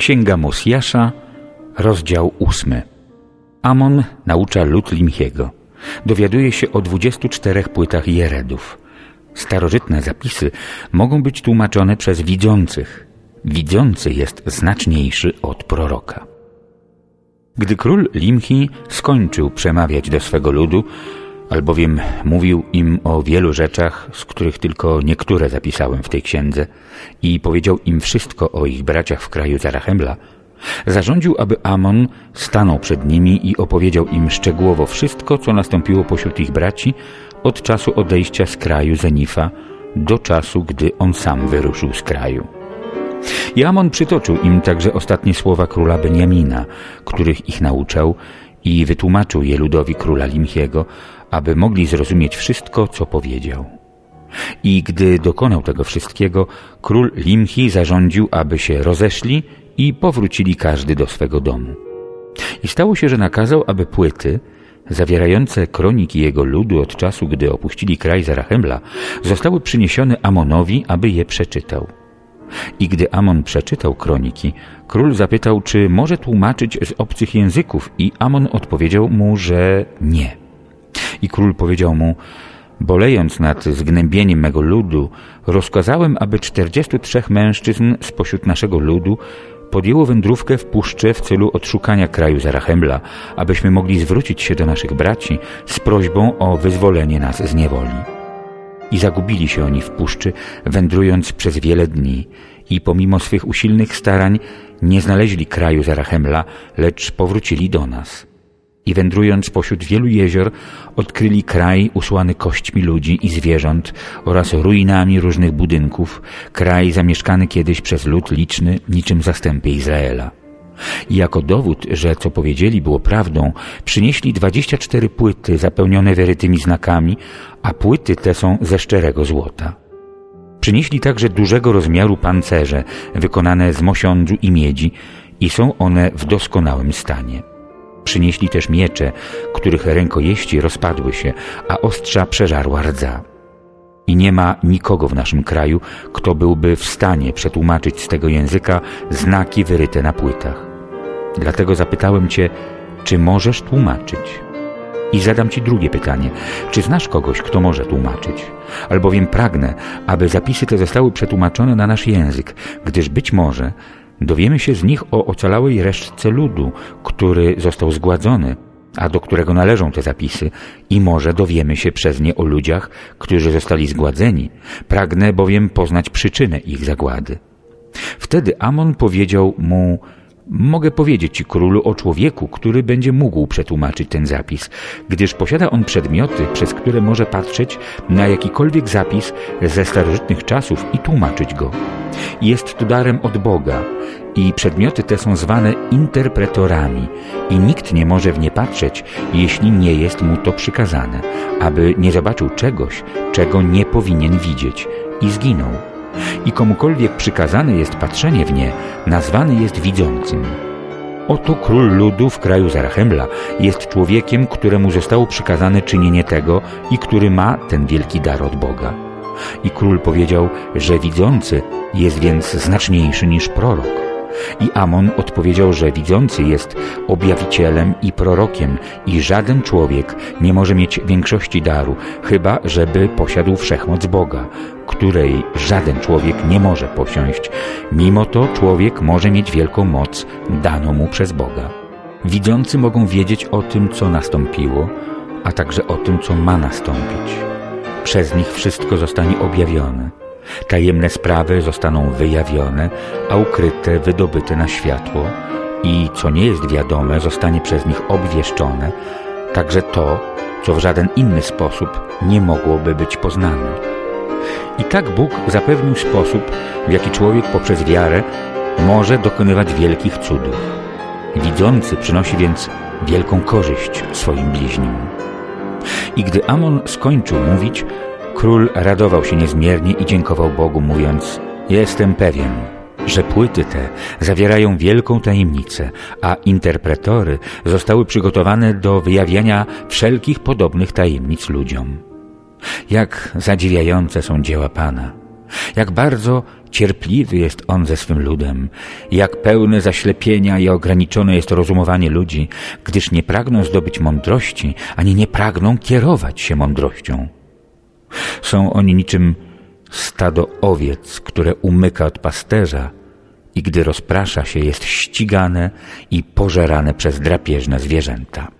Księga Mosjasza, rozdział ósmy. Amon naucza lud Limchiego. Dowiaduje się o 24 płytach Jeredów. Starożytne zapisy mogą być tłumaczone przez widzących. Widzący jest znaczniejszy od proroka. Gdy król Limchi skończył przemawiać do swego ludu, albowiem mówił im o wielu rzeczach, z których tylko niektóre zapisałem w tej księdze i powiedział im wszystko o ich braciach w kraju Zarachemla, zarządził, aby Amon stanął przed nimi i opowiedział im szczegółowo wszystko, co nastąpiło pośród ich braci od czasu odejścia z kraju Zenifa do czasu, gdy on sam wyruszył z kraju. I Amon przytoczył im także ostatnie słowa króla Beniamina, których ich nauczał i wytłumaczył je ludowi króla Limchiego, aby mogli zrozumieć wszystko, co powiedział. I gdy dokonał tego wszystkiego, król Limchi zarządził, aby się rozeszli i powrócili każdy do swego domu. I stało się, że nakazał, aby płyty, zawierające kroniki jego ludu od czasu, gdy opuścili kraj Zarachemla, zostały przyniesione Amonowi, aby je przeczytał. I gdy Amon przeczytał kroniki, król zapytał, czy może tłumaczyć z obcych języków i Amon odpowiedział mu, że nie. I król powiedział mu, bolejąc nad zgnębieniem mego ludu, rozkazałem, aby czterdziestu trzech mężczyzn spośród naszego ludu podjęło wędrówkę w puszczę w celu odszukania kraju Zarachemla, abyśmy mogli zwrócić się do naszych braci z prośbą o wyzwolenie nas z niewoli. I zagubili się oni w puszczy, wędrując przez wiele dni i pomimo swych usilnych starań nie znaleźli kraju Zarachemla, lecz powrócili do nas i wędrując pośród wielu jezior odkryli kraj usłany kośćmi ludzi i zwierząt oraz ruinami różnych budynków, kraj zamieszkany kiedyś przez lud liczny niczym zastępie Izraela. I jako dowód, że co powiedzieli było prawdą, przynieśli dwadzieścia cztery płyty zapełnione wyrytymi znakami, a płyty te są ze szczerego złota. Przynieśli także dużego rozmiaru pancerze, wykonane z mosiądzu i miedzi i są one w doskonałym stanie. Przynieśli też miecze, których rękojeści rozpadły się, a ostrza przeżarła rdza. I nie ma nikogo w naszym kraju, kto byłby w stanie przetłumaczyć z tego języka znaki wyryte na płytach. Dlatego zapytałem Cię, czy możesz tłumaczyć? I zadam Ci drugie pytanie. Czy znasz kogoś, kto może tłumaczyć? Albowiem pragnę, aby zapisy te zostały przetłumaczone na nasz język, gdyż być może Dowiemy się z nich o ocalałej resztce ludu, który został zgładzony, a do którego należą te zapisy i może dowiemy się przez nie o ludziach, którzy zostali zgładzeni. Pragnę bowiem poznać przyczynę ich zagłady. Wtedy Amon powiedział mu, Mogę powiedzieć Ci, królu, o człowieku, który będzie mógł przetłumaczyć ten zapis, gdyż posiada on przedmioty, przez które może patrzeć na jakikolwiek zapis ze starożytnych czasów i tłumaczyć go. Jest to darem od Boga i przedmioty te są zwane interpretorami i nikt nie może w nie patrzeć, jeśli nie jest mu to przykazane, aby nie zobaczył czegoś, czego nie powinien widzieć i zginął i komukolwiek przykazane jest patrzenie w nie, nazwany jest widzącym. Oto król ludu w kraju Zarachemla jest człowiekiem, któremu zostało przykazane czynienie tego i który ma ten wielki dar od Boga. I król powiedział, że widzący jest więc znaczniejszy niż prorok. I Amon odpowiedział, że widzący jest objawicielem i prorokiem i żaden człowiek nie może mieć większości daru, chyba żeby posiadł wszechmoc Boga, której żaden człowiek nie może posiąść. Mimo to człowiek może mieć wielką moc daną mu przez Boga. Widzący mogą wiedzieć o tym, co nastąpiło, a także o tym, co ma nastąpić. Przez nich wszystko zostanie objawione. Tajemne sprawy zostaną wyjawione, a ukryte wydobyte na światło i co nie jest wiadome, zostanie przez nich obwieszczone, także to, co w żaden inny sposób nie mogłoby być poznane. I tak Bóg zapewnił sposób, w jaki człowiek poprzez wiarę może dokonywać wielkich cudów. Widzący przynosi więc wielką korzyść swoim bliźnim. I gdy Amon skończył mówić, Król radował się niezmiernie i dziękował Bogu, mówiąc Jestem pewien, że płyty te zawierają wielką tajemnicę, a interpretory zostały przygotowane do wyjawiania wszelkich podobnych tajemnic ludziom. Jak zadziwiające są dzieła Pana, jak bardzo Cierpliwy jest on ze swym ludem, jak pełne zaślepienia i ograniczone jest rozumowanie ludzi, gdyż nie pragną zdobyć mądrości, ani nie pragną kierować się mądrością. Są oni niczym stado owiec, które umyka od pasterza i gdy rozprasza się jest ścigane i pożerane przez drapieżne zwierzęta.